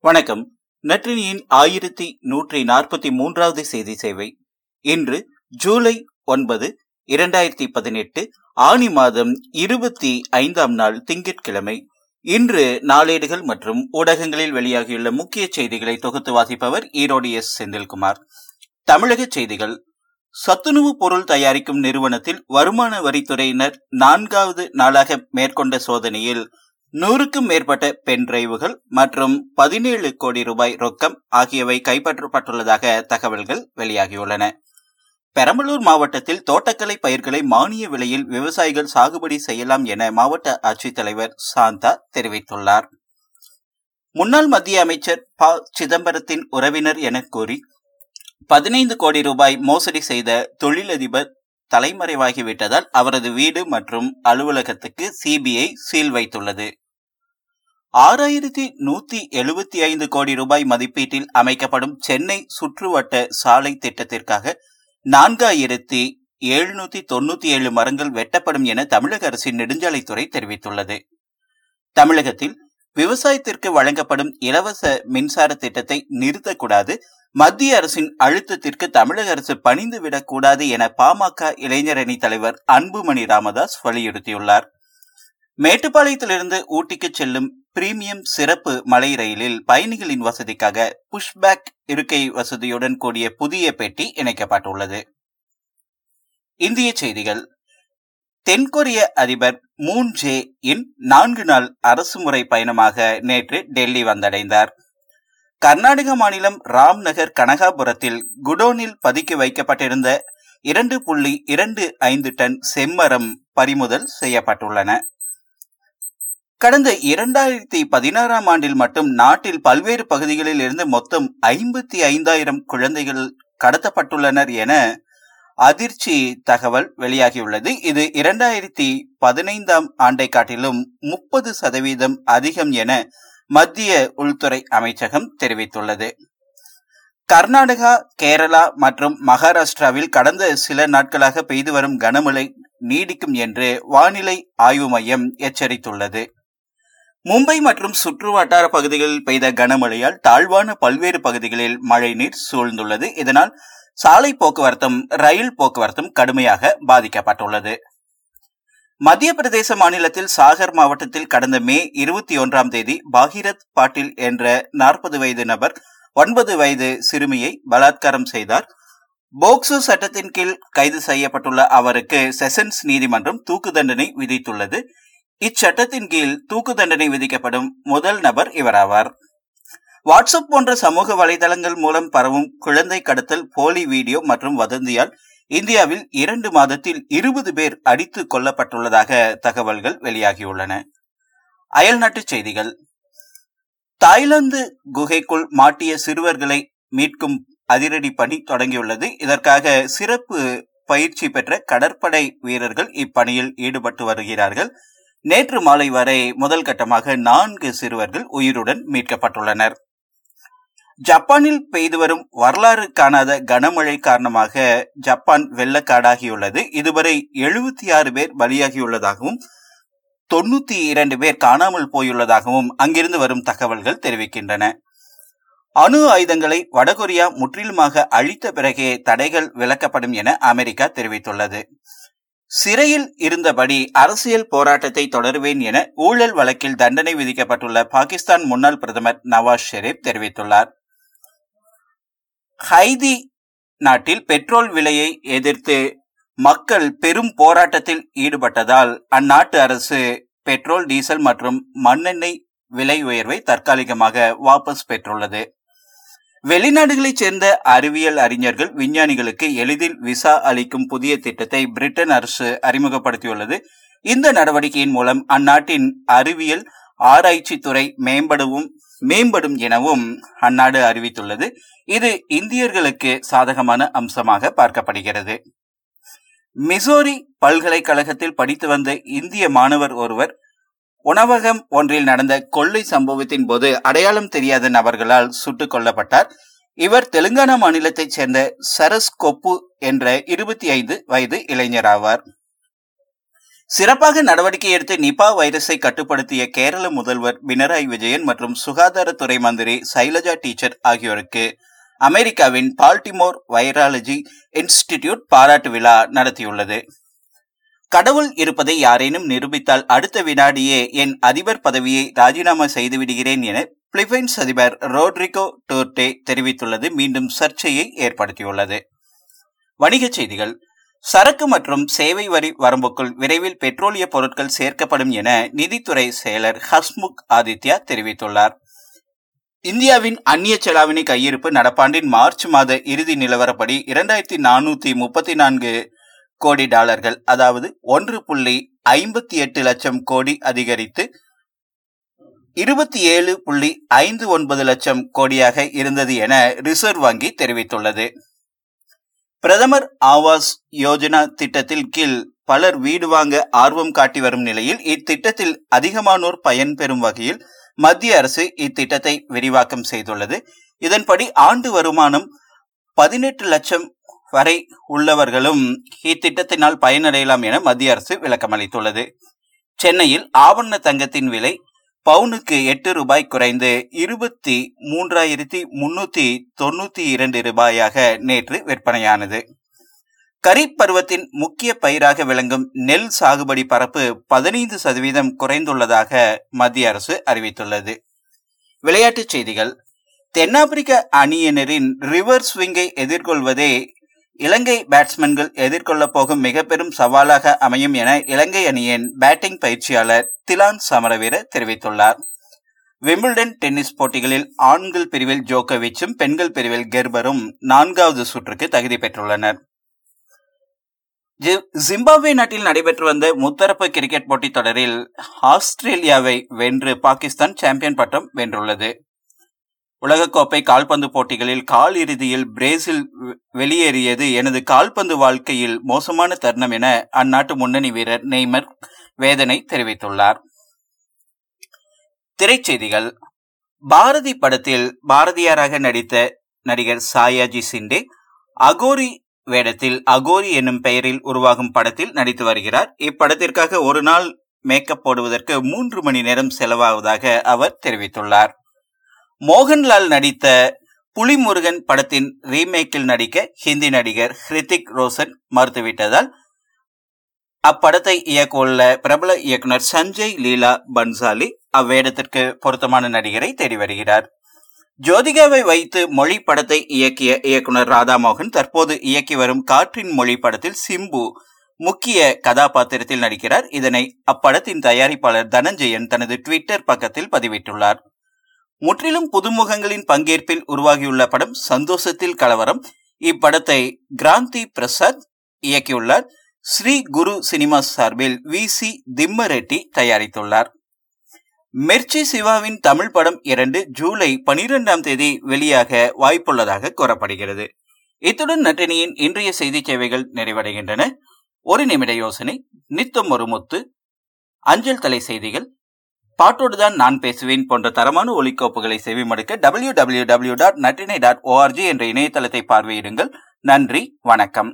வணக்கம். நற்றினியின் ஆயிரத்தி நூற்றி நாற்பத்தி மூன்றாவது செய்தி சேவை. இன்று ஜூலை ஒன்பது இரண்டாயிரத்தி பதினெட்டு ஆணி மாதம் இருபத்தி ஐந்தாம் நாள் திங்கட்கிழமை. இன்று நாளேடுகள் மற்றும் ஊடகங்களில் வெளியாகியுள்ள முக்கிய செய்திகளை தொகுத்து வாசிப்பவர் ஈரோடு எஸ். செந்தில்குமார். தமிழக செய்திகள். சத்துணவு பொருள் தயாரிக்கும் நிறுவனத்தில் வருமான வரித்துறையினர் நான்காவது நாளாக மேற்கொண்ட சோதனையில் நூறுக்கும் மேற்பட்ட பென் டிரைவுகள் மற்றும் பதினேழு கோடி ரூபாய் ரொக்கம் ஆகியவை கைப்பற்றப்பட்டுள்ளதாக தகவல்கள் வெளியாகியுள்ளன. பெரம்பலூர் மாவட்டத்தில் தோட்டக்கலை பயிர்களை மானிய விலையில் விவசாயிகள் சாகுபடி செய்யலாம் என மாவட்ட ஆட்சித்தலைவர் சாந்தா தெரிவித்துள்ளார். முன்னாள் மத்திய அமைச்சர் ப. சிதம்பரத்தின் உறவினர் என கூறி பதினைந்து கோடி ரூபாய் மோசடி செய்த தொழிலதிபர் தலைமறைவாகிவிட்டதால் அவரது வீடு மற்றும் அலுவலகத்துக்கு சிபிஐ சீல் வைத்துள்ளது. ஆறாயிரத்தி நூத்தி எழுபத்தி ஐந்து கோடி ரூபாய் மதிப்பீட்டில் அமைக்கப்படும் சென்னை சுற்றுவட்ட சாலை திட்டத்திற்காக நான்காயிரத்தி எழுநூத்தி தொண்ணூத்தி ஏழு மரங்கள் வெட்டப்படும் என தமிழக அரசின் நெடுஞ்சாலைத்துறை தெரிவித்துள்ளது. தமிழகத்தில் விவசாயத்திற்கு வழங்கப்படும் இலவச மின்சார திட்டத்தை நிறுத்தக்கூடாது மத்திய அரசின் அழுத்தத்திற்கு தமிழக அரசு பணிந்து விடக்கூடாது என பாமக இளைஞரணி தலைவர் அன்புமணி ராமதாஸ் வலியுறுத்தியுள்ளார். மேட்டுப்பாளையத்திலிருந்து ஊட்டிக்கு செல்லும் பிரீமியம் சிறப்பு மலை ரயிலில் பயணிகளின் வசதிக்காக புஷ்பேக் இருக்கை வசதியுடன் கூடிய புதிய பெட்டி இணைக்கப்பட்டுள்ளது. இந்திய செய்திகள். தென்கொரிய அதிபர் மூன் ஜே இன் நான்கு நாள் அரசுமுறை பயணமாக நேற்று டெல்லி வந்தடைந்தார். கர்நாடக மாநிலம் ராம்நகர் கனகாபுரத்தில் குடோனில் பதுக்கி வைக்கப்பட்டிருந்த இரண்டு புள்ளி இரண்டு ஐந்து டன் செம்மரம் பறிமுதல் செய்யப்பட்டுள்ளன. கடந்த இரண்டாயிரத்தி பதினாறாம் ஆண்டில் மட்டும் நாட்டில் பல்வேறு பகுதிகளில் இருந்து மொத்தம் ஐம்பத்தி ஐந்தாயிரம் குழந்தைகள் கடத்தப்பட்டுள்ளனர் என அதிர்ச்சி தகவல் வெளியாகியுள்ளது. இது இரண்டாயிரத்தி பதினைந்தாம் ஆண்டை காட்டிலும் முப்பது சதவீதம் அதிகம் என மத்திய உள்துறை அமைச்சகம் தெரிவித்துள்ளது. கர்நாடகா கேரளா மற்றும் மகாராஷ்டிராவில் கடந்த சில நாட்களாக பெய்து வரும் கனமழை நீடிக்கும் என்று வானிலை ஆய்வு மையம் எச்சரித்துள்ளது. மும்பை மற்றும் சுற்று வட்டார பகுதிகளில் பெய்த கனமழையால் தாழ்வான பல்வேறு பகுதிகளில் மழை நீர் சூழ்ந்துள்ளது. இதனால் சாலை போக்குவரத்தும் ரயில் போக்குவரத்தும் கடுமையாக பாதிக்கப்பட்டுள்ளது. மத்திய பிரதேச மாநிலத்தில் சாகர் மாவட்டத்தில் கடந்த மே இருபத்தி ஒன்றாம் தேதி பாகிரத் பாட்டில் என்ற நாற்பது வயது நபர் ஒன்பது வயது சிறுமியை பலாத்காரம் செய்தார். போக்சோ சட்டத்தின் கீழ் கைது செய்யப்பட்டுள்ள அவருக்கு செஷன்ஸ் நீதிமன்றம் தூக்கு தண்டனை விதித்துள்ளது. இச்சட்டத்தின் கீழ் தூக்கு தண்டனை விதிக்கப்படும் முதல் நபர் இவராவார். வாட்ஸ்அப் போன்ற சமூக வலைதளங்கள் மூலம் பரவும் குழந்தை கடத்தல் போலி வீடியோ மற்றும் வதந்தியால் இந்தியாவில் இரண்டு மாதத்தில் இருபது பேர் அடித்து கொல்லப்பட்டுள்ளதாக தகவல்கள் வெளியாகியுள்ளன. அயல்நாட்டுச் செய்திகள். தாய்லாந்து குகைக்குள் மாட்டிய சிறுவர்களை மீட்கும் அதிரடி பணி தொடங்கியுள்ளது. இதற்காக சிறப்பு பயிற்சி பெற்ற கடற்படை வீரர்கள் இப்பணியில் ஈடுபட்டு வருகிறார்கள். நேற்று மாலை வரை முதல் கட்டமாக நான்கு சிறுவர்கள் உயிருடன் மீட்கப்பட்டுள்ளனர். ஜப்பானில் பெய்து வரும் வரலாறு காணாத கனமழை காரணமாக ஜப்பான் வெள்ளக்காடாகியுள்ளது. இதுவரை எழுபத்தி ஆறு பேர் பலியாகியுள்ளதாகவும் தொண்ணூத்தி இரண்டு பேர் காணாமல் போயுள்ளதாகவும் அங்கிருந்து வரும் தகவல்கள் தெரிவிக்கின்றன. அணு ஆயுதங்களை வடகொரியா முற்றிலுமாக அழித்த பிறகே தடைகள் விலக்கப்படும் என அமெரிக்கா தெரிவித்துள்ளது. சிறையில் இருந்தபடி அரசியல் போராட்டத்தை தொடருவேன் என ஊழல் வழக்கில் தண்டனை விதிக்கப்பட்டுள்ள பாகிஸ்தான் முன்னாள் பிரதமர் நவாஸ் ஷெரீப் தெரிவித்துள்ளார். ஹைதி நாட்டில் பெட்ரோல் விலையை எதிர்த்து மக்கள் பெரும் போராட்டத்தில் ஈடுபட்டதால் அந்நாட்டு அரசு பெட்ரோல் டீசல் மற்றும் மண்ணெண்ணெய் விலை உயர்வை தற்காலிகமாக வாபஸ் பெற்றுள்ளது. வெளிநாடுகளைச் சேர்ந்த அறிவியல் அறிஞர்கள் விஞ்ஞானிகளுக்கு எளிதில் விசா அளிக்கும் புதிய திட்டத்தை பிரிட்டன் அரசு அறிமுகப்படுத்தியுள்ளது. இந்த நடவடிக்கையின் மூலம் அந்நாட்டின் அறிவியல் ஆராய்ச்சி துறை மேம்படவும் மேம்படும் எனவும் அந்நாடு அறிவித்துள்ளது. இது இந்தியர்களுக்கு சாதகமான அம்சமாக பார்க்கப்படுகிறது. மிசோரி பல்கலைக்கழகத்தில் படித்து வந்த இந்திய மாணவர் ஒருவர் உணவகம் ஒன்றில் நடந்த கொள்ளை சம்பவத்தின் போது அடையாளம் தெரியாத நபர்களால் சுட்டுக் கொல்லப்பட்டார். இவர் தெலுங்கானா மாநிலத்தைச் சேர்ந்த சரஸ் கொப்பு என்ற இருபத்தி ஐந்து வயது இளைஞர் ஆவார் சிறப்பாக நடவடிக்கை எடுத்து நிபா வைரஸை கட்டுப்படுத்திய கேரள முதல்வர் பினராயி விஜயன் மற்றும் சுகாதாரத்துறை மந்திரி சைலஜா டீச்சர் ஆகியோருக்கு அமெரிக்காவின் பால்டிமோர் வைராலஜி இன்ஸ்டிடியூட் பாராட்டு விழா நடத்தியுள்ளது. கடவுள் இருப்பதை யாரேனும் நிரூபித்தால் அடுத்த வினாடியே என் அதிபர் பதவியை ராஜினாமா செய்து விடுகிறேன் என பிலிப்பைன்ஸ் அதிபர் ரோட்ரிகோ டோர்டே தெரிவித்துள்ளது. மீண்டும் சர்ச்சையை ஏற்படுத்தியுள்ளது. வணிகச் செய்திகள். சரக்கு மற்றும் சேவை வரி வரம்புக்குள் விரைவில் பெட்ரோலிய பொருட்கள் சேர்க்கப்படும் என நிதித்துறை செயலர் ஹஸ்முக் ஆதித்யா தெரிவித்துள்ளார். இந்தியாவின் அந்நிய செலாவணி கையிருப்பு நடப்பாண்டின் மார்ச் மாத இறுதி நிலவரப்படி இரண்டாயிரத்தி நானூத்தி முப்பத்தி நான்கு கோடி டாலர்கள் அதாவது ஒன்று புள்ளி ஐம்பத்தி எட்டு லட்சம் கோடி அதிகரித்து இருபத்தி ஏழு புள்ளி ஐந்து ஒன்பது லட்சம் கோடியாக இருந்தது என ரிசர்வ் வங்கி தெரிவித்துள்ளது. பிரதமர் ஆவாஸ் யோஜனா திட்டத்தில் கீழ் பலர் வீடு வாங்க ஆர்வம் காட்டி வரும் நிலையில் இத்திட்டத்தில் அதிகமானோர் பயன்பெறும் வகையில் மத்திய அரசு இத்திட்டத்தை விரிவாக்கம் செய்துள்ளது. இதன்படி ஆண்டு வருமானம் பதினெட்டு லட்சம் வரை உள்ளவர்களும் இத்திட்டத்தினால் பயனடையலாம் என மத்திய அரசு விளக்கமளித்துள்ளது. சென்னையில் ஆவண தங்கத்தின் விலை பவுனுக்கு எட்டு ரூபாய் குறைந்து இருபத்தி மூன்றாயிரத்தி முன்னூத்தி தொண்ணூத்தி இரண்டு ரூபாயாக நேற்று விற்பனையானது. கரீப் பருவத்தின் முக்கிய பயிராக விளங்கும் நெல் சாகுபடி பரப்பு பதினைந்து சதவீதம் குறைந்துள்ளதாக மத்திய அரசு அறிவித்துள்ளது. விளையாட்டுச் செய்திகள். தென்னாப்பிரிக்க அணியினரின் ரிவர் ஸ்விங்கை எதிர்கொள்வதே இலங்கை பேட்ஸ்மேன்கள் எதிர்கொள்ளப் போகும் மிக பெரும் சவாலாக அமையும் என இலங்கை அணியின் பேட்டிங் பயிற்சியாளர் திலான் சமரவீர தெரிவித்துள்ளார். விம்பிள்டன் டென்னிஸ் போட்டிகளில் ஆண்கள் பிரிவில் ஜோக்கோவிச்சும் பெண்கள் பிரிவில் கெர்பரும் நான்காவது சுற்றுக்கு தகுதி பெற்றுள்ளனர். ஜிம்பாப்வே நாட்டில் நடைபெற்று வந்த முத்தரப்பு கிரிக்கெட் போட்டித் தொடரில் ஆஸ்திரேலியாவை வென்று பாகிஸ்தான் சாம்பியன் பட்டம் வென்றுள்ளது. உலகக்கோப்பை கால்பந்து போட்டிகளில் கால் இறுதியில் பிரேசில் வெளியேறியது எனது கால்பந்து வாழ்க்கையில் மோசமான தருணம் என அந்நாட்டு முன்னணி வீரர் நெய்மர் வேதனை தெரிவித்துள்ளார். திரைச்செய்திகள். பாரதி படத்தில் பாரதியாராக நடித்த நடிகர் சாயாஜி சிண்டே அகோரி வேடத்தில் அகோரி என்னும் பெயரில் உருவாகும் படத்தில் நடித்து வருகிறார். இப்படத்திற்காக ஒரு நாள் மேக்கப் போடுவதற்கு மூன்று மணி நேரம் செலவாவதாக அவர் தெரிவித்துள்ளார். மோகன்லால் நடித்த புலிமுருகன் படத்தின் ரீமேக்கில் நடிக்க ஹிந்தி நடிகர் ஹிருத்திக் ரோஷன் மறுத்துவிட்டதால் அப்படத்தை இயக்கவுள்ள பிரபல இயக்குனர் சஞ்சய் லீலா பன்சாலி அவ்வேடத்திற்கு பொருத்தமான நடிகரை தேடி வருகிறார். ஜோதிகாவை வைத்து மொழி படத்தை இயக்கிய இயக்குனர் ராதாமோகன் தற்போது இயக்கி வரும் காற்றின் மொழி படத்தில் சிம்பு முக்கிய கதாபாத்திரத்தில் நடிக்கிறார். இதனை அப்படத்தின் தயாரிப்பாளர் தனஞ்சயன் தனது ட்விட்டர் பக்கத்தில் பதிவிட்டுள்ளார். முற்றிலும் புதுமுகங்களின் பங்கேற்பில் உருவாகியுள்ள படம் சந்தோஷத்தில் கலவரம். இப்படத்தை கிராந்தி பிரசாத் இயக்கியுள்ளார். ஸ்ரீ குரு சினிமா சார்பில் வி. சி. திம்மரெட்டி தயாரித்துள்ளார். மெர்ச்சி சிவாவின் தமிழ் படம் இரண்டு ஜூலை பனிரெண்டாம் தேதி வெளியாக வாய்ப்புள்ளதாக கூறப்படுகிறது. இத்துடன் நட்டினியின் இன்றைய செய்தி சேவைகள் நிறைவடைகின்றன. ஒரு நிமிட யோசனை நித்தம் ஒரு முத்து அஞ்சல் தலை செய்திகள் பாட்டோடு தான் நான் பேசுவேன் போன்ற தரமான ஒலிக்கோப்புகளை செவிமடுக்க டபிள்யூ டபிள்யூ டபிள்யூ டாட் நட்டினை டாட் ஓஆர்ஜி என்ற இணையதளத்தை பார்வையிடுங்கள். நன்றி வணக்கம்.